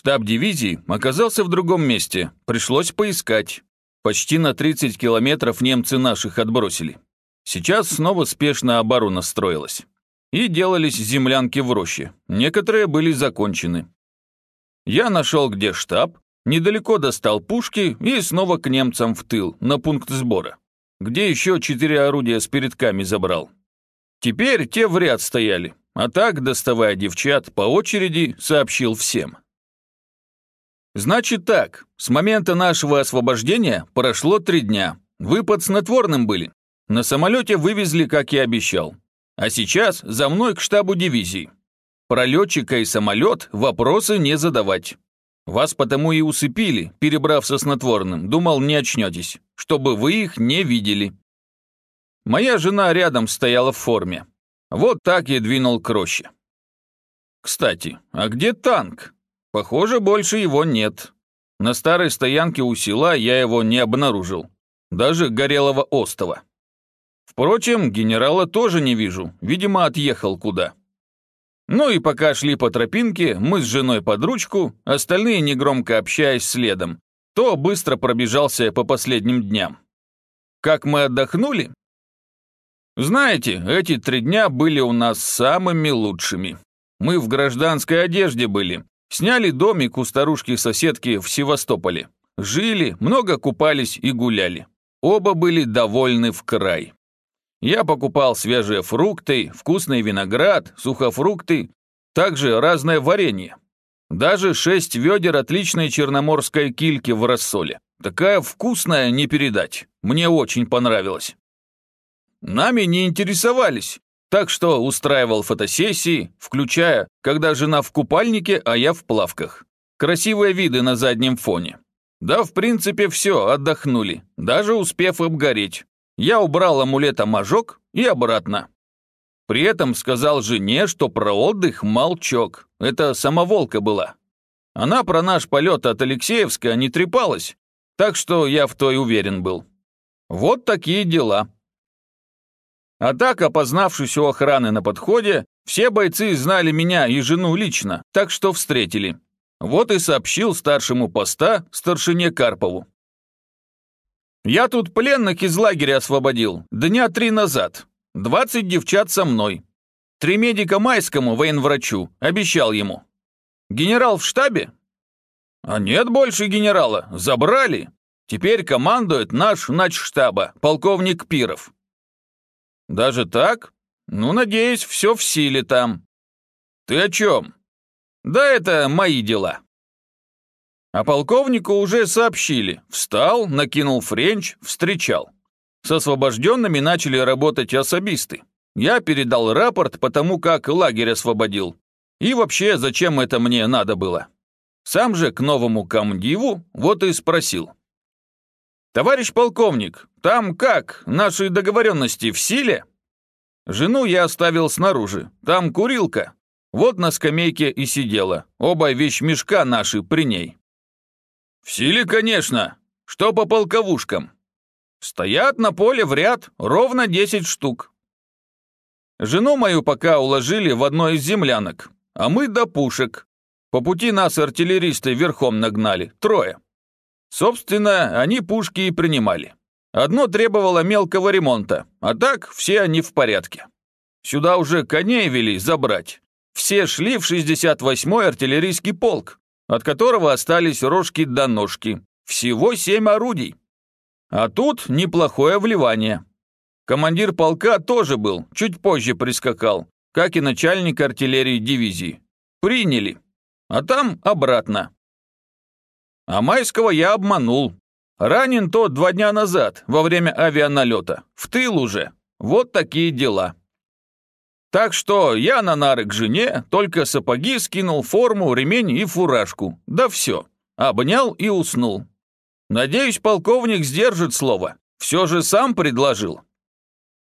Штаб дивизии оказался в другом месте, пришлось поискать. Почти на 30 километров немцы наших отбросили. Сейчас снова спешно оборона строилась. И делались землянки в роще, некоторые были закончены. Я нашел, где штаб, недалеко достал пушки и снова к немцам в тыл, на пункт сбора, где еще четыре орудия с передками забрал. Теперь те в ряд стояли, а так, доставая девчат, по очереди сообщил всем. Значит так, с момента нашего освобождения прошло три дня. Вы под снотворным были. На самолете вывезли, как и обещал. А сейчас за мной к штабу дивизии. Про летчика и самолет вопросы не задавать. Вас потому и усыпили, перебрав со снотворным. Думал, не очнетесь, чтобы вы их не видели. Моя жена рядом стояла в форме. Вот так я двинул к роще. Кстати, а где танк? Похоже, больше его нет. На старой стоянке у села я его не обнаружил. Даже горелого остова. Впрочем, генерала тоже не вижу. Видимо, отъехал куда. Ну и пока шли по тропинке, мы с женой под ручку, остальные негромко общаясь следом, то быстро пробежался по последним дням. Как мы отдохнули? Знаете, эти три дня были у нас самыми лучшими. Мы в гражданской одежде были, сняли домик у старушки-соседки в Севастополе. Жили, много купались и гуляли. Оба были довольны в край. Я покупал свежие фрукты, вкусный виноград, сухофрукты, также разное варенье. Даже шесть ведер отличной черноморской кильки в рассоле. Такая вкусная не передать. Мне очень понравилось. Нами не интересовались, так что устраивал фотосессии, включая, когда жена в купальнике, а я в плавках. Красивые виды на заднем фоне. Да, в принципе, все, отдохнули, даже успев обгореть я убрал амулета-мажок и обратно. При этом сказал жене, что про отдых молчок. Это самоволка была. Она про наш полет от Алексеевска не трепалась, так что я в той уверен был. Вот такие дела. А так, опознавшись у охраны на подходе, все бойцы знали меня и жену лично, так что встретили. Вот и сообщил старшему поста старшине Карпову. Я тут пленных из лагеря освободил дня три назад. Двадцать девчат со мной. Три медика майскому военврачу, обещал ему. Генерал в штабе? А нет больше генерала, забрали. Теперь командует наш начштаба, полковник Пиров. Даже так? Ну, надеюсь, все в силе там. Ты о чем? Да это мои дела. А полковнику уже сообщили. Встал, накинул френч, встречал. С освобожденными начали работать особисты. Я передал рапорт, потому как лагерь освободил. И вообще, зачем это мне надо было? Сам же к новому комдиву вот и спросил. «Товарищ полковник, там как, наши договоренности в силе?» Жену я оставил снаружи, там курилка. Вот на скамейке и сидела, оба вещмешка наши при ней. «В силе, конечно. Что по полковушкам?» «Стоят на поле в ряд, ровно десять штук». Жену мою пока уложили в одной из землянок, а мы до пушек. По пути нас артиллеристы верхом нагнали, трое. Собственно, они пушки и принимали. Одно требовало мелкого ремонта, а так все они в порядке. Сюда уже коней вели забрать. Все шли в 68-й артиллерийский полк, от которого остались рожки до ножки. Всего семь орудий. А тут неплохое вливание. Командир полка тоже был, чуть позже прискакал, как и начальник артиллерии дивизии. Приняли. А там обратно. А Майского я обманул. Ранен тот два дня назад, во время авианалета. В тыл уже. Вот такие дела. Так что я на нары к жене, только сапоги скинул, форму, ремень и фуражку. Да все. Обнял и уснул. Надеюсь, полковник сдержит слово. Все же сам предложил.